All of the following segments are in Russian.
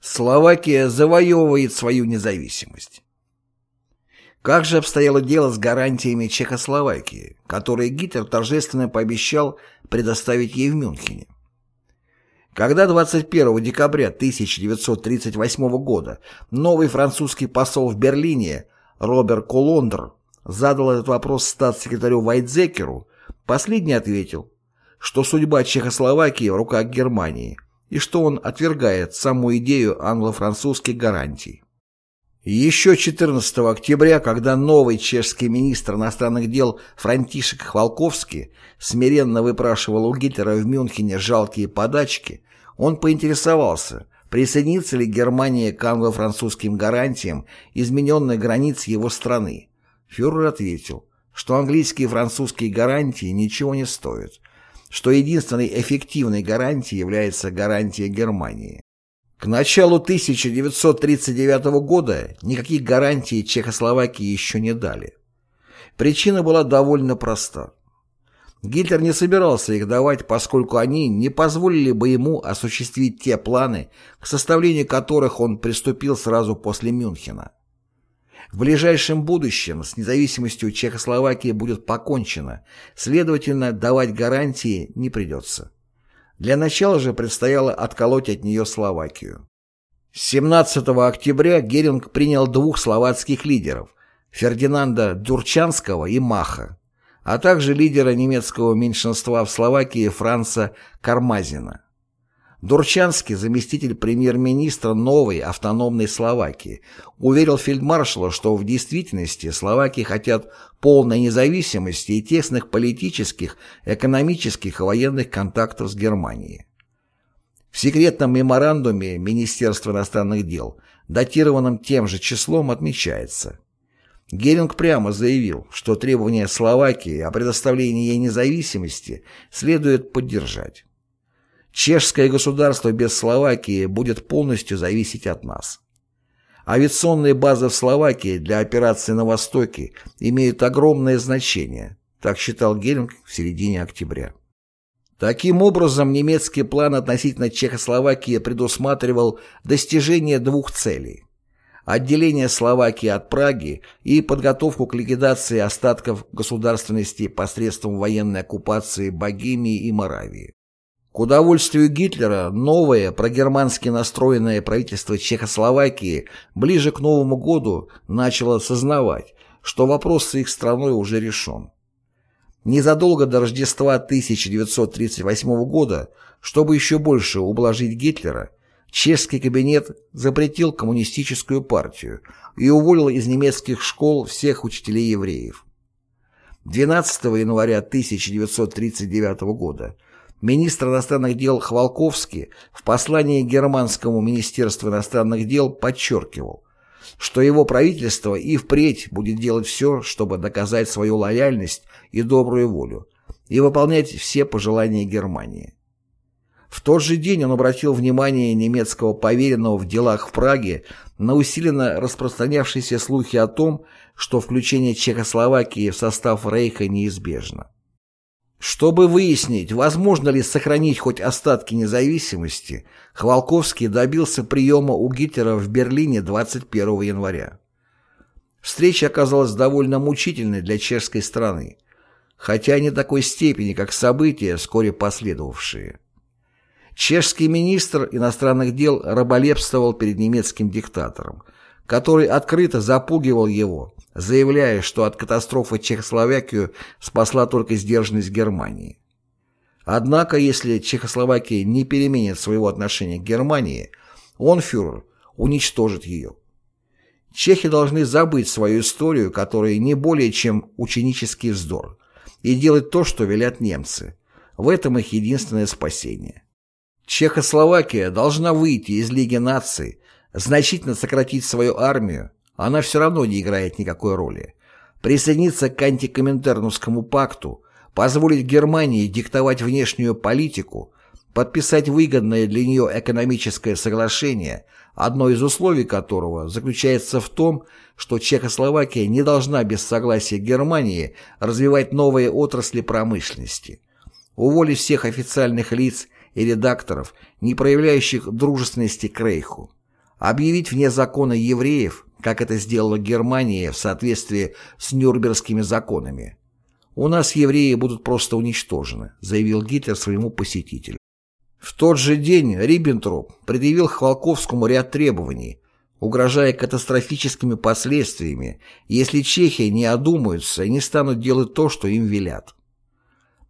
Словакия завоевывает свою независимость. Как же обстояло дело с гарантиями Чехословакии, которые Гитлер торжественно пообещал предоставить ей в Мюнхене? Когда 21 декабря 1938 года новый французский посол в Берлине Роберт Колондр задал этот вопрос статс-секретарю Вайтзекеру, последний ответил, что судьба Чехословакии в руках Германии и что он отвергает саму идею англо-французских гарантий. Еще 14 октября, когда новый чешский министр иностранных дел Франтишек Хвалковский смиренно выпрашивал у Гитлера в Мюнхене жалкие подачки, он поинтересовался, присоединится ли Германия к англо-французским гарантиям измененных границ его страны. Фюрер ответил, что английские и французские гарантии ничего не стоят, что единственной эффективной гарантией является гарантия Германии. К началу 1939 года никаких гарантий Чехословакии еще не дали. Причина была довольно проста. Гитлер не собирался их давать, поскольку они не позволили бы ему осуществить те планы, к составлению которых он приступил сразу после Мюнхена. В ближайшем будущем с независимостью Чехословакии будет покончено, следовательно, давать гарантии не придется. Для начала же предстояло отколоть от нее Словакию. 17 октября Геринг принял двух словацких лидеров – Фердинанда Дурчанского и Маха, а также лидера немецкого меньшинства в Словакии Франца Кармазина. Дурчанский, заместитель премьер-министра новой автономной Словакии, уверил фельдмаршала, что в действительности словаки хотят полной независимости и тесных политических, экономических и военных контактов с Германией. В секретном меморандуме Министерства иностранных дел, датированном тем же числом, отмечается. Геринг прямо заявил, что требования Словакии о предоставлении ей независимости следует поддержать. Чешское государство без Словакии будет полностью зависеть от нас. Авиационные базы в Словакии для операции на Востоке имеют огромное значение, так считал Геринг в середине октября. Таким образом, немецкий план относительно Чехословакии предусматривал достижение двух целей – отделение Словакии от Праги и подготовку к ликвидации остатков государственности посредством военной оккупации Богемии и Моравии. К удовольствию Гитлера новое прогермански настроенное правительство Чехословакии ближе к Новому году начало осознавать, что вопрос с их страной уже решен. Незадолго до Рождества 1938 года, чтобы еще больше ублажить Гитлера, чешский кабинет запретил коммунистическую партию и уволил из немецких школ всех учителей евреев. 12 января 1939 года Министр иностранных дел Хвалковский в послании Германскому министерству иностранных дел подчеркивал, что его правительство и впредь будет делать все, чтобы доказать свою лояльность и добрую волю, и выполнять все пожелания Германии. В тот же день он обратил внимание немецкого поверенного в делах в Праге на усиленно распространявшиеся слухи о том, что включение Чехословакии в состав Рейха неизбежно. Чтобы выяснить, возможно ли сохранить хоть остатки независимости, Хвалковский добился приема у Гитлера в Берлине 21 января. Встреча оказалась довольно мучительной для чешской страны, хотя не такой степени, как события, вскоре последовавшие. Чешский министр иностранных дел раболепствовал перед немецким диктатором, который открыто запугивал его, заявляя, что от катастрофы Чехословакию спасла только сдержанность Германии. Однако, если Чехословакия не переменит своего отношения к Германии, он, фюрер, уничтожит ее. Чехи должны забыть свою историю, которая не более чем ученический вздор, и делать то, что велят немцы. В этом их единственное спасение. Чехословакия должна выйти из Лиги наций, значительно сократить свою армию, она все равно не играет никакой роли. Присоединиться к антикоминтерновскому пакту, позволить Германии диктовать внешнюю политику, подписать выгодное для нее экономическое соглашение, одно из условий которого заключается в том, что Чехословакия не должна без согласия Германии развивать новые отрасли промышленности, уволить всех официальных лиц и редакторов, не проявляющих дружественности к Рейху объявить вне закона евреев, как это сделала Германия в соответствии с Нюрнбергскими законами. «У нас евреи будут просто уничтожены», заявил Гитлер своему посетителю. В тот же день Риббентроп предъявил Хвалковскому ряд требований, угрожая катастрофическими последствиями, если Чехия не одумаются и не станут делать то, что им велят.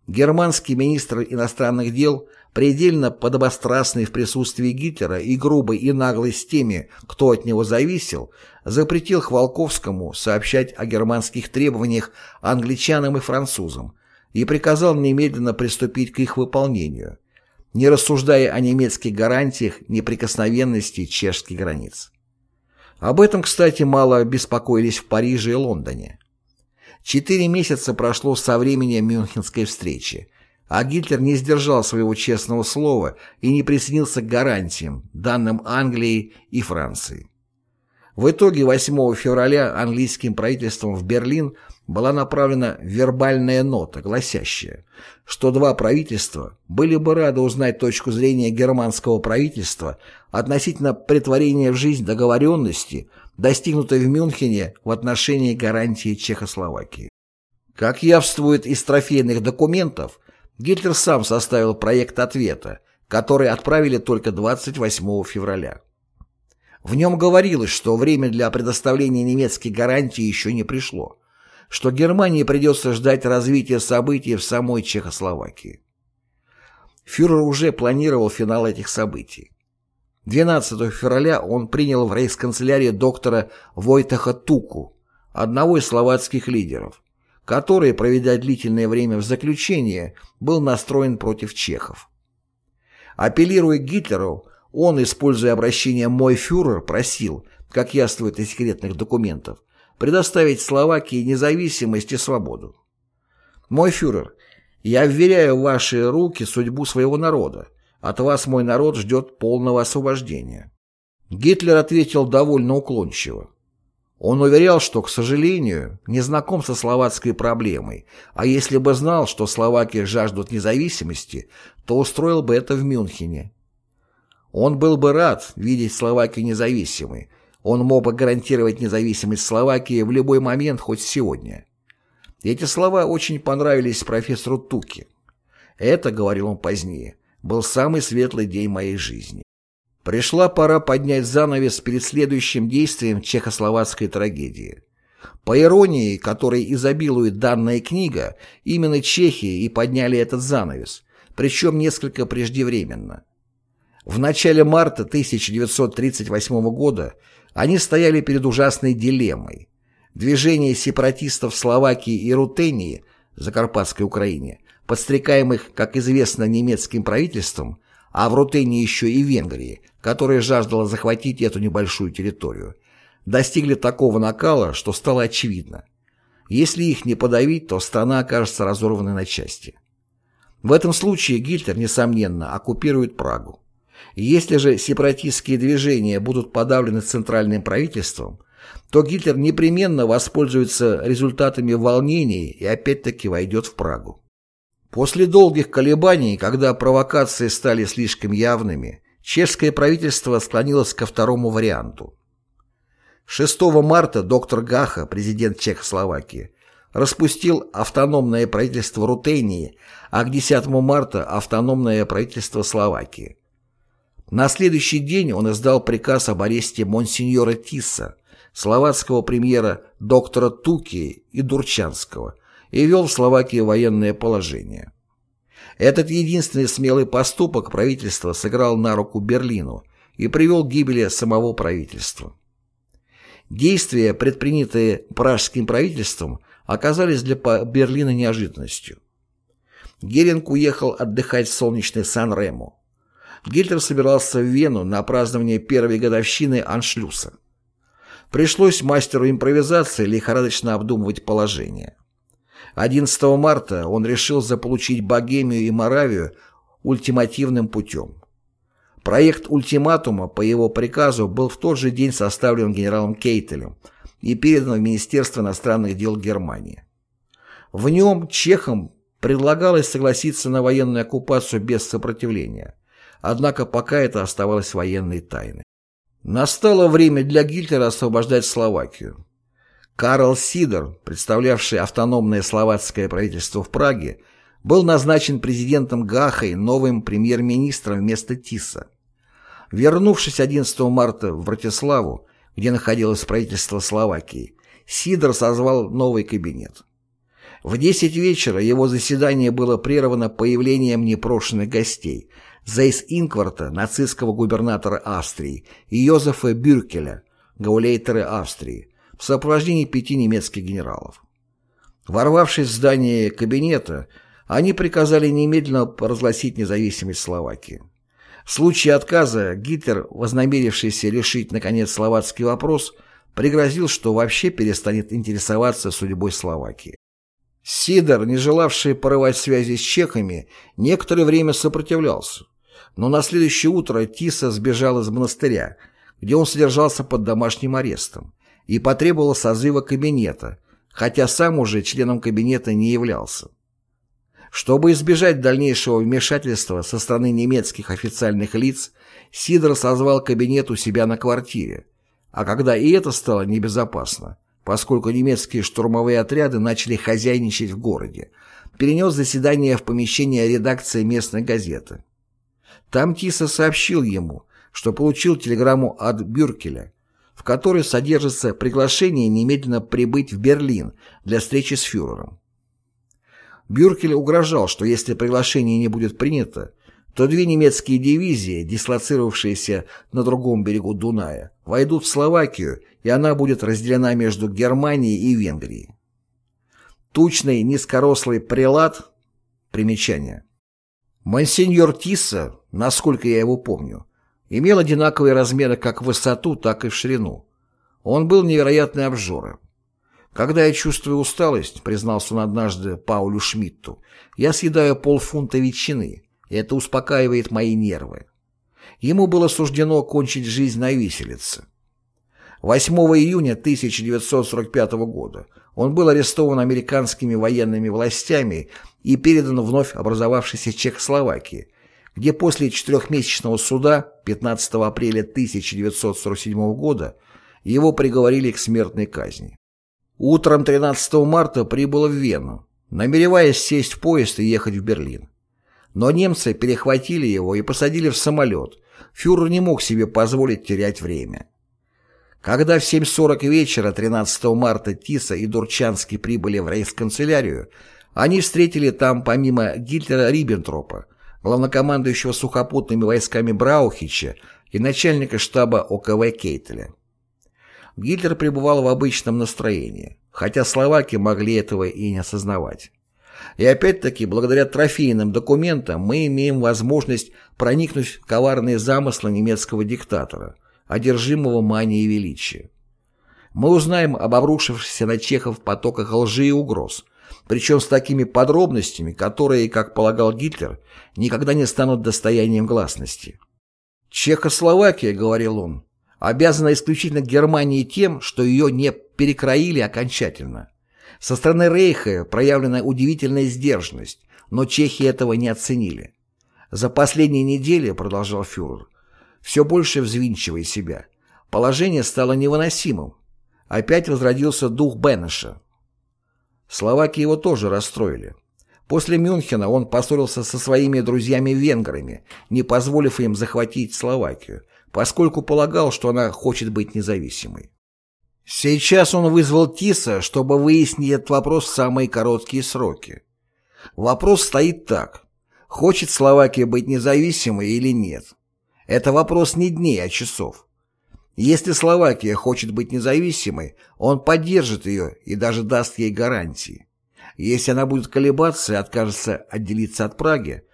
Германский министр иностранных дел, предельно подобострастный в присутствии Гитлера и грубый и наглый с теми, кто от него зависел, запретил Хвалковскому сообщать о германских требованиях англичанам и французам и приказал немедленно приступить к их выполнению, не рассуждая о немецких гарантиях неприкосновенности чешских границ. Об этом, кстати, мало беспокоились в Париже и Лондоне. Четыре месяца прошло со времени Мюнхенской встречи, а Гитлер не сдержал своего честного слова и не присоединился к гарантиям, данным Англии и Франции. В итоге 8 февраля английским правительством в Берлин была направлена вербальная нота, гласящая, что два правительства были бы рады узнать точку зрения германского правительства относительно претворения в жизнь договоренности, достигнутой в Мюнхене в отношении гарантии Чехословакии. Как явствует из трофейных документов, Гитлер сам составил проект ответа, который отправили только 28 февраля. В нем говорилось, что время для предоставления немецких гарантий еще не пришло, что Германии придется ждать развития событий в самой Чехословакии. Фюрер уже планировал финал этих событий. 12 февраля он принял в рейхсканцелярии доктора Войтаха Туку, одного из словацких лидеров, который, проведя длительное время в заключении, был настроен против чехов. Апеллируя к Гитлеру, он, используя обращение «мой фюрер», просил, как яствует из секретных документов, предоставить Словакии независимость и свободу. «Мой фюрер, я вверяю в ваши руки судьбу своего народа, от вас мой народ ждет полного освобождения». Гитлер ответил довольно уклончиво. Он уверял, что, к сожалению, не знаком со словацкой проблемой, а если бы знал, что словаки жаждут независимости, то устроил бы это в Мюнхене. Он был бы рад видеть Словакию независимой, он мог бы гарантировать независимость Словакии в любой момент, хоть сегодня. Эти слова очень понравились профессору Туки. Это, говорил он позднее, был самый светлый день моей жизни. Пришла пора поднять занавес перед следующим действием чехословацкой трагедии. По иронии, которой изобилует данная книга, именно чехи и подняли этот занавес, причем несколько преждевременно. В начале марта 1938 года они стояли перед ужасной дилеммой. Движение сепаратистов Словакии и Рутении, Закарпатской Украине, подстрекаемых, как известно, немецким правительством, а в Рутении еще и Венгрии, которая жаждала захватить эту небольшую территорию, достигли такого накала, что стало очевидно. Если их не подавить, то страна окажется разорванной на части. В этом случае Гитлер, несомненно, оккупирует Прагу. Если же сепаратистские движения будут подавлены центральным правительством, то Гитлер непременно воспользуется результатами волнений и опять-таки войдет в Прагу. После долгих колебаний, когда провокации стали слишком явными, чешское правительство склонилось ко второму варианту. 6 марта доктор Гаха, президент Чехословакии, распустил автономное правительство Рутении, а к 10 марта автономное правительство Словакии. На следующий день он издал приказ об аресте монсеньора Тисса, словацкого премьера доктора Туки и Дурчанского, и ввел в Словакии военное положение. Этот единственный смелый поступок правительства сыграл на руку Берлину и привел к гибели самого правительства. Действия, предпринятые пражским правительством, оказались для Берлина неожиданностью. Геринг уехал отдыхать в солнечный Сан-Ремо. Гитлер собирался в Вену на празднование первой годовщины Аншлюса. Пришлось мастеру импровизации лихорадочно обдумывать положение. 11 марта он решил заполучить Богемию и Моравию ультимативным путем. Проект ультиматума по его приказу был в тот же день составлен генералом Кейтелем и передан в Министерство иностранных дел Германии. В нем чехам предлагалось согласиться на военную оккупацию без сопротивления – Однако пока это оставалось военной тайной. Настало время для Гитлера освобождать Словакию. Карл Сидор, представлявший автономное словацкое правительство в Праге, был назначен президентом Гахой новым премьер-министром вместо Тиса. Вернувшись 11 марта в Братиславу, где находилось правительство Словакии, Сидор созвал новый кабинет. В 10 вечера его заседание было прервано появлением непрошенных гостей Зейс Инкварта, нацистского губернатора Австрии, и Йозефа Бюркеля, гаулейтера Австрии, в сопровождении пяти немецких генералов. Ворвавшись в здание кабинета, они приказали немедленно разгласить независимость Словакии. В случае отказа Гитлер, вознамерившийся решить, наконец, словацкий вопрос, пригрозил, что вообще перестанет интересоваться судьбой Словакии. Сидор, не желавший порывать связи с чехами, некоторое время сопротивлялся. Но на следующее утро Тиса сбежал из монастыря, где он содержался под домашним арестом, и потребовал созыва кабинета, хотя сам уже членом кабинета не являлся. Чтобы избежать дальнейшего вмешательства со стороны немецких официальных лиц, Сидор созвал кабинет у себя на квартире, а когда и это стало небезопасно, поскольку немецкие штурмовые отряды начали хозяйничать в городе, перенес заседание в помещение редакции местной газеты. Там Тиса сообщил ему, что получил телеграмму от Бюркеля, в которой содержится приглашение немедленно прибыть в Берлин для встречи с фюрером. Бюркель угрожал, что если приглашение не будет принято, то две немецкие дивизии, дислоцировавшиеся на другом берегу Дуная, войдут в Словакию, и она будет разделена между Германией и Венгрией. Тучный низкорослый прелат, примечание. Монсеньор Тисса, насколько я его помню, имел одинаковые размеры как в высоту, так и в ширину. Он был невероятный обжора. «Когда я чувствую усталость», — признался он однажды Паулю Шмидту, «я съедаю полфунта ветчины, и это успокаивает мои нервы». Ему было суждено кончить жизнь на виселице. 8 июня 1945 года он был арестован американскими военными властями и передан вновь образовавшейся Чехословакии, где после четырехмесячного суда 15 апреля 1947 года его приговорили к смертной казни. Утром 13 марта прибыл в Вену, намереваясь сесть в поезд и ехать в Берлин. Но немцы перехватили его и посадили в самолет. Фюрер не мог себе позволить терять время. Когда в 7.40 вечера 13 марта Тиса и Дурчанский прибыли в рейхсканцелярию, они встретили там помимо Гитлера Риббентропа, главнокомандующего сухопутными войсками Браухича и начальника штаба ОКВ Кейтеля. Гитлер пребывал в обычном настроении, хотя словаки могли этого и не осознавать. И опять-таки, благодаря трофейным документам мы имеем возможность проникнуть в коварные замыслы немецкого диктатора, одержимого манией величия. Мы узнаем об обрушившихся на чехов потоках лжи и угроз, причем с такими подробностями, которые, как полагал Гитлер, никогда не станут достоянием гласности. «Чехословакия», — говорил он, обязана исключительно Германии тем, что ее не перекроили окончательно. Со стороны Рейха проявлена удивительная сдержанность, но чехи этого не оценили. За последние недели, продолжал фюрер, все больше взвинчивая себя, положение стало невыносимым. Опять возродился дух Бенеша. Словаки его тоже расстроили. После Мюнхена он поссорился со своими друзьями-венграми, не позволив им захватить Словакию, поскольку полагал, что она хочет быть независимой. Сейчас он вызвал Тиса, чтобы выяснить этот вопрос в самые короткие сроки. Вопрос стоит так. Хочет Словакия быть независимой или нет? Это вопрос не дней, а часов. Если Словакия хочет быть независимой, он поддержит ее и даже даст ей гарантии. Если она будет колебаться и откажется отделиться от Праги,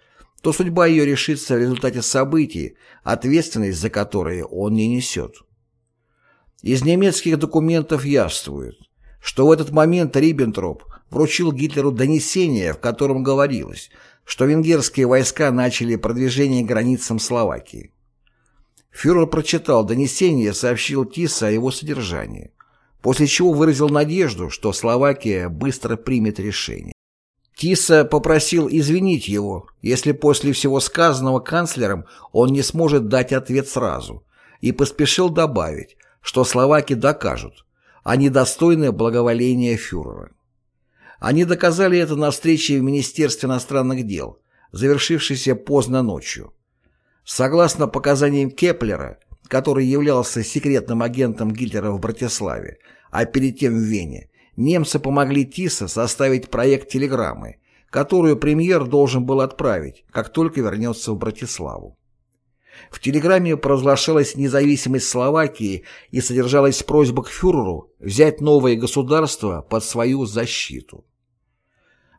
то судьба ее решится в результате событий, ответственность за которые он не несет. Из немецких документов явствует, что в этот момент Риббентроп вручил Гитлеру донесение, в котором говорилось, что венгерские войска начали продвижение к границам Словакии. Фюрер прочитал донесение и сообщил Тисса о его содержании, после чего выразил надежду, что Словакия быстро примет решение. Тиса попросил извинить его, если после всего сказанного канцлером он не сможет дать ответ сразу, и поспешил добавить, что словаки докажут, они достойны благоволения фюрера. Они доказали это на встрече в Министерстве иностранных дел, завершившейся поздно ночью. Согласно показаниям Кеплера, который являлся секретным агентом Гитлера в Братиславе, а перед тем в Вене, немцы помогли Тиса составить проект телеграммы, которую премьер должен был отправить, как только вернется в Братиславу. В телеграмме провозглашалась независимость Словакии и содержалась просьба к фюреру взять новое государство под свою защиту.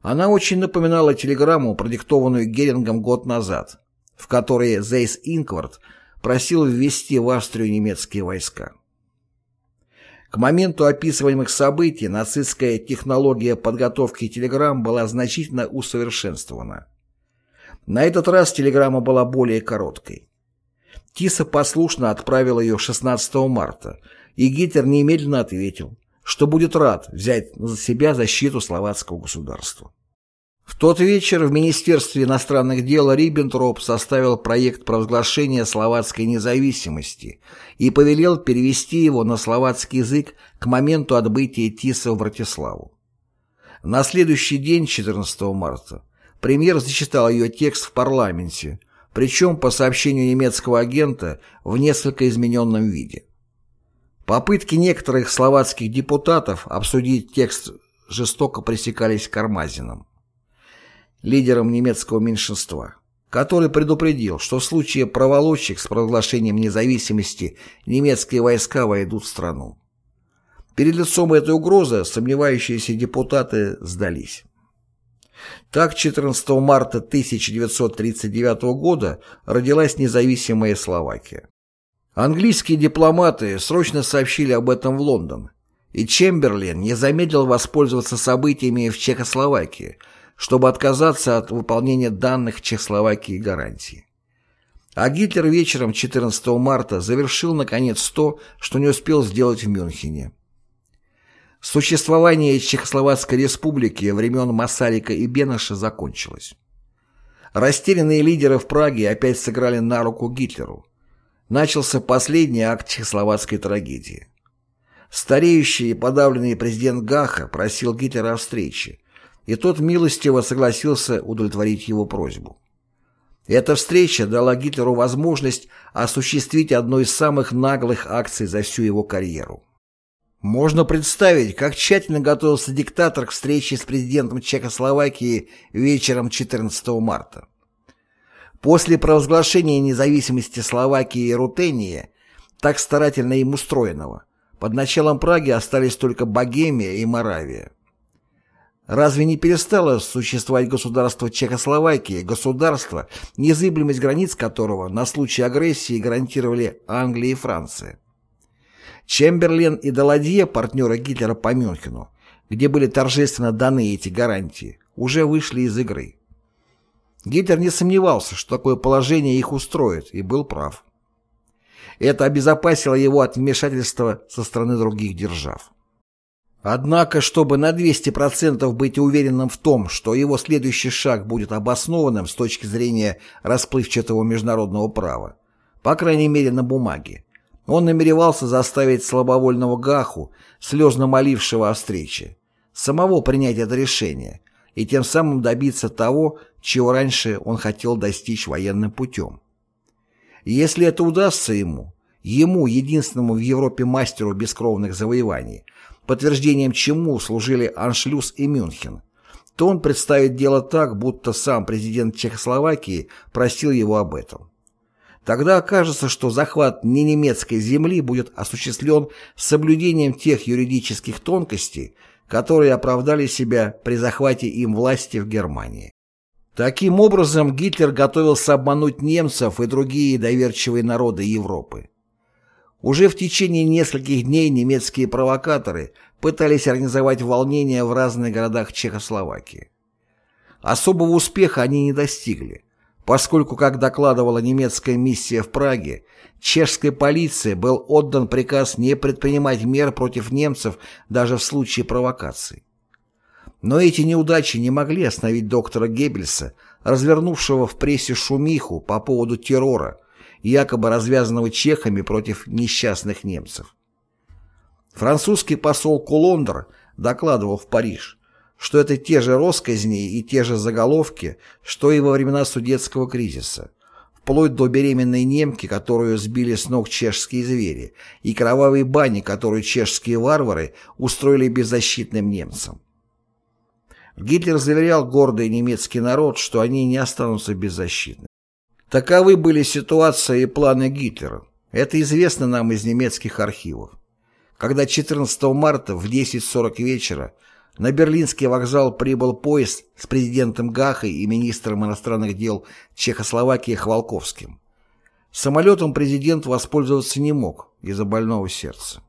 Она очень напоминала телеграмму, продиктованную Герингом год назад, в которой Зейс Инквард просил ввести в Австрию немецкие войска. К моменту описываемых событий нацистская технология подготовки телеграмм была значительно усовершенствована. На этот раз телеграмма была более короткой. Тиса послушно отправил ее 16 марта, и Гитлер немедленно ответил, что будет рад взять на себя защиту словацкого государства. В тот вечер в Министерстве иностранных дел Риббентроп составил проект провозглашения словацкой независимости и повелел перевести его на словацкий язык к моменту отбытия Тиса в Братиславу. На следующий день, 14 марта, премьер зачитал ее текст в парламенте, причем, по сообщению немецкого агента, в несколько измененном виде. Попытки некоторых словацких депутатов обсудить текст жестоко пресекались Кармазином лидером немецкого меньшинства, который предупредил, что в случае проволочек с провозглашением независимости немецкие войска войдут в страну. Перед лицом этой угрозы сомневающиеся депутаты сдались. Так 14 марта 1939 года родилась независимая Словакия. Английские дипломаты срочно сообщили об этом в Лондон, и Чемберлен не замедлил воспользоваться событиями в Чехословакии – чтобы отказаться от выполнения данных Чехословакии гарантий. А Гитлер вечером 14 марта завершил, наконец, то, что не успел сделать в Мюнхене. Существование Чехословацкой республики времен Масарика и Бенаша закончилось. Растерянные лидеры в Праге опять сыграли на руку Гитлеру. Начался последний акт чехословацкой трагедии. Стареющий и подавленный президент Гаха просил Гитлера о встрече, и тот милостиво согласился удовлетворить его просьбу. Эта встреча дала Гитлеру возможность осуществить одну из самых наглых акций за всю его карьеру. Можно представить, как тщательно готовился диктатор к встрече с президентом Чехословакии вечером 14 марта. После провозглашения независимости Словакии и Рутении, так старательно им устроенного, под началом Праги остались только Богемия и Моравия. Разве не перестало существовать государство Чехословакии, государство, незыблемость границ которого на случай агрессии гарантировали Англия и Франция? Чемберлен и Даладье, партнеры Гитлера по Мюнхену, где были торжественно даны эти гарантии, уже вышли из игры. Гитлер не сомневался, что такое положение их устроит, и был прав. Это обезопасило его от вмешательства со стороны других держав. Однако, чтобы на 200% быть уверенным в том, что его следующий шаг будет обоснованным с точки зрения расплывчатого международного права, по крайней мере на бумаге, он намеревался заставить слабовольного Гаху, слезно молившего о встрече, самого принять это решение и тем самым добиться того, чего раньше он хотел достичь военным путем. если это удастся ему, ему, единственному в Европе мастеру бескровных завоеваний, подтверждением чему служили Аншлюс и Мюнхен, то он представит дело так, будто сам президент Чехословакии просил его об этом. Тогда окажется, что захват не немецкой земли будет осуществлен с соблюдением тех юридических тонкостей, которые оправдали себя при захвате им власти в Германии. Таким образом, Гитлер готовился обмануть немцев и другие доверчивые народы Европы. Уже в течение нескольких дней немецкие провокаторы пытались организовать волнения в разных городах Чехословакии. Особого успеха они не достигли, поскольку, как докладывала немецкая миссия в Праге, чешской полиции был отдан приказ не предпринимать мер против немцев даже в случае провокаций. Но эти неудачи не могли остановить доктора Геббельса, развернувшего в прессе шумиху по поводу террора, якобы развязанного чехами против несчастных немцев. Французский посол Кулондер докладывал в Париж, что это те же росказни и те же заголовки, что и во времена судетского кризиса, вплоть до беременной немки, которую сбили с ног чешские звери, и кровавой бани, которую чешские варвары устроили беззащитным немцам. Гитлер заверял гордый немецкий народ, что они не останутся беззащитны. Таковы были ситуация и планы Гитлера. Это известно нам из немецких архивов. Когда 14 марта в 10.40 вечера на Берлинский вокзал прибыл поезд с президентом Гахой и министром иностранных дел Чехословакии Хвалковским. Самолетом президент воспользоваться не мог из-за больного сердца.